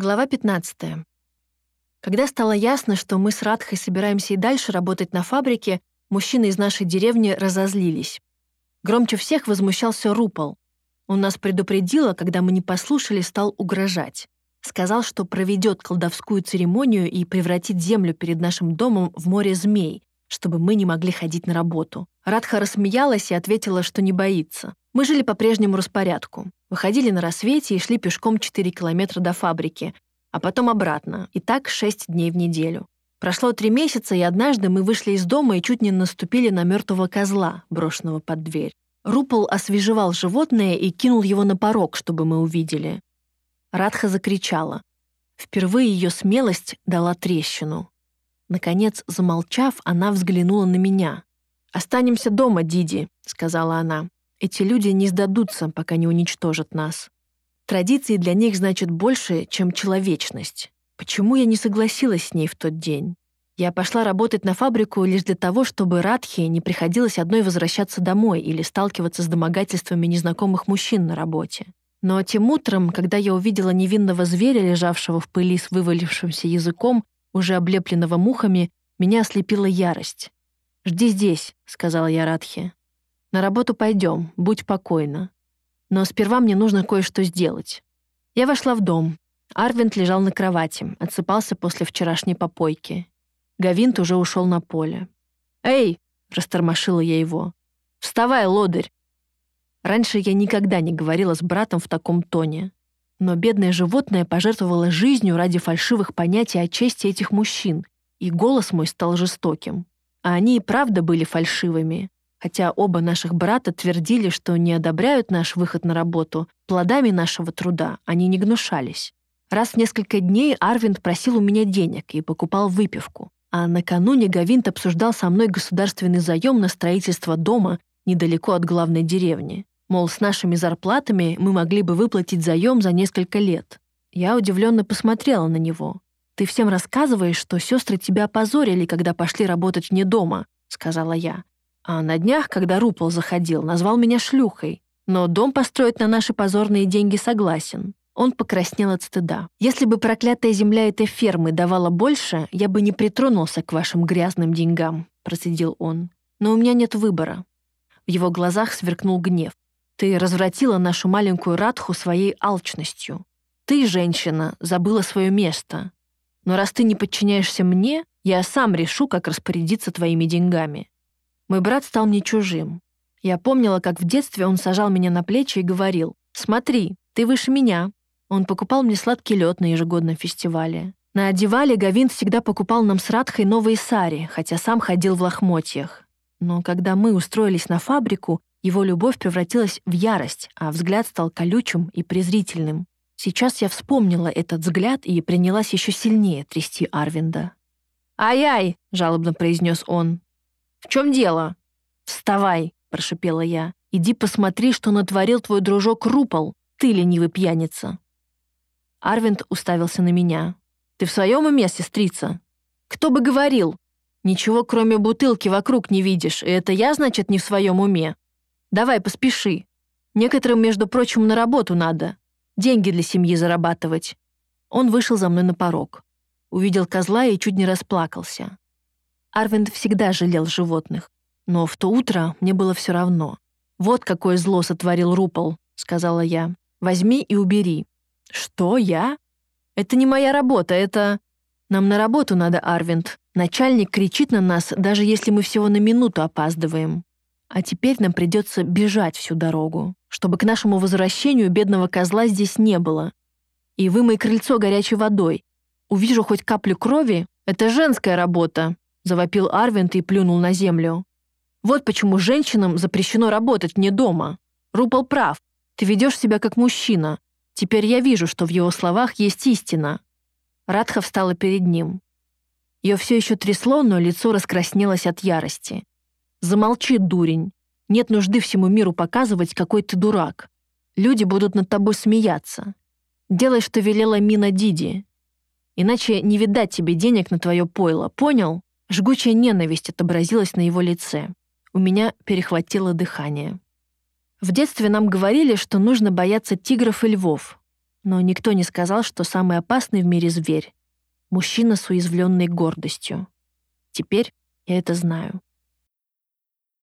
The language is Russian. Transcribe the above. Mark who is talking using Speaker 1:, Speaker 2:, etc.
Speaker 1: Глава 15. Когда стало ясно, что мы с Радхой собираемся и дальше работать на фабрике, мужчины из нашей деревни разозлились. Громче всех возмущался Рупол. Он нас предупредил, а когда мы не послушали, стал угрожать. Сказал, что проведет колдовскую церемонию и превратит землю перед нашим домом в море змей, чтобы мы не могли ходить на работу. Радха рассмеялась и ответила, что не боится. Мы жили по прежнему распорядку. Выходили на рассвете и шли пешком 4 километра до фабрики, а потом обратно, и так 6 дней в неделю. Прошло три месяца, и однажды мы вышли из дома и чуть не наступили на мертвого козла, брошенного под дверь. Рупол освежевал животное и кинул его на порог, чтобы мы увидели. Радха закричала. Впервые ее смелость дала трещину. Наконец, замолчав, она взглянула на меня. «Останемся дома, Диди», — сказала она. «Эти люди не сдадутся, пока не уничтожат нас. Традиции для них значат больше, чем человечность. Почему я не согласилась с ней в тот день? Я пошла работать на фабрику лишь для того, чтобы Радхе не приходилось одной возвращаться домой или сталкиваться с домогательствами незнакомых мужчин на работе. Но тем утром, когда я увидела невинного зверя, лежавшего в пыли с вывалившимся языком, уже облепленного мухами, меня ослепила ярость. «Жди здесь», — сказала я Радхе. «На работу пойдем, будь покойна. Но сперва мне нужно кое-что сделать». Я вошла в дом. Арвинт лежал на кровати, отсыпался после вчерашней попойки. Гавинт уже ушел на поле. «Эй!» — растормошила я его. «Вставай, лодырь!» Раньше я никогда не говорила с братом в таком тоне. Но бедное животное пожертвовало жизнью ради фальшивых понятий о чести этих мужчин, и голос мой стал жестоким. А они и правда были фальшивыми. Хотя оба наших брата твердили, что не одобряют наш выход на работу, плодами нашего труда они не гнушались. Раз в несколько дней Арвинд просил у меня денег и покупал выпивку. А накануне Гавинт обсуждал со мной государственный заем на строительство дома недалеко от главной деревни. Мол, с нашими зарплатами мы могли бы выплатить заем за несколько лет. Я удивленно посмотрела на него. «Ты всем рассказываешь, что сестры тебя опозорили, когда пошли работать вне дома», — сказала я. А на днях, когда Рупол заходил, назвал меня шлюхой. Но дом построить на наши позорные деньги согласен. Он покраснел от стыда. «Если бы проклятая земля этой фермы давала больше, я бы не притронулся к вашим грязным деньгам», — процедил он. «Но у меня нет выбора». В его глазах сверкнул гнев. Ты развратила нашу маленькую Радху своей алчностью. Ты, женщина, забыла свое место. Но раз ты не подчиняешься мне, я сам решу, как распорядиться твоими деньгами. Мой брат стал мне чужим. Я помнила, как в детстве он сажал меня на плечи и говорил, «Смотри, ты выше меня». Он покупал мне сладкий лед на ежегодном фестивале. На Одевале Гавин всегда покупал нам с Радхой новые сари, хотя сам ходил в лохмотьях. Но когда мы устроились на фабрику, его любовь превратилась в ярость, а взгляд стал колючим и презрительным. Сейчас я вспомнила этот взгляд и принялась еще сильнее трясти Арвинда. «Ай-ай!» — жалобно произнес он. «В чем дело?» «Вставай!» — прошипела я. «Иди посмотри, что натворил твой дружок Рупол, ты ленивый пьяница!» Арвинд уставился на меня. «Ты в своем уме, сестрица?» «Кто бы говорил? Ничего, кроме бутылки, вокруг не видишь, и это я, значит, не в своем уме?» Давай, поспеши. Некоторым, между прочим, на работу надо. Деньги для семьи зарабатывать». Он вышел за мной на порог. Увидел козла и чуть не расплакался. Арвинд всегда жалел животных. Но в то утро мне было все равно. «Вот какое зло сотворил Рупол», — сказала я. «Возьми и убери». «Что, я? Это не моя работа, это...» «Нам на работу надо, Арвинд. Начальник кричит на нас, даже если мы всего на минуту опаздываем. А теперь нам придется бежать всю дорогу, чтобы к нашему возвращению бедного козла здесь не было. И вымой крыльцо горячей водой. Увижу хоть каплю крови, это женская работа, завопил Арвент и плюнул на землю. Вот почему женщинам запрещено работать вне дома. Рупол прав. Ты ведешь себя как мужчина. Теперь я вижу, что в его словах есть истина. Радха встала перед ним. Ее все еще трясло, но лицо раскраснелось от ярости. Замолчи, дурень. Нет нужды всему миру показывать, какой ты дурак. Люди будут над тобой смеяться. Делай, что велела Мина Диди. Иначе не видать тебе денег на твое пойло, понял? Жгучая ненависть отобразилась на его лице. У меня перехватило дыхание. В детстве нам говорили, что нужно бояться тигров и львов. но никто не сказал, что самый опасный в мире зверь — мужчина с уязвленной гордостью. Теперь я это знаю.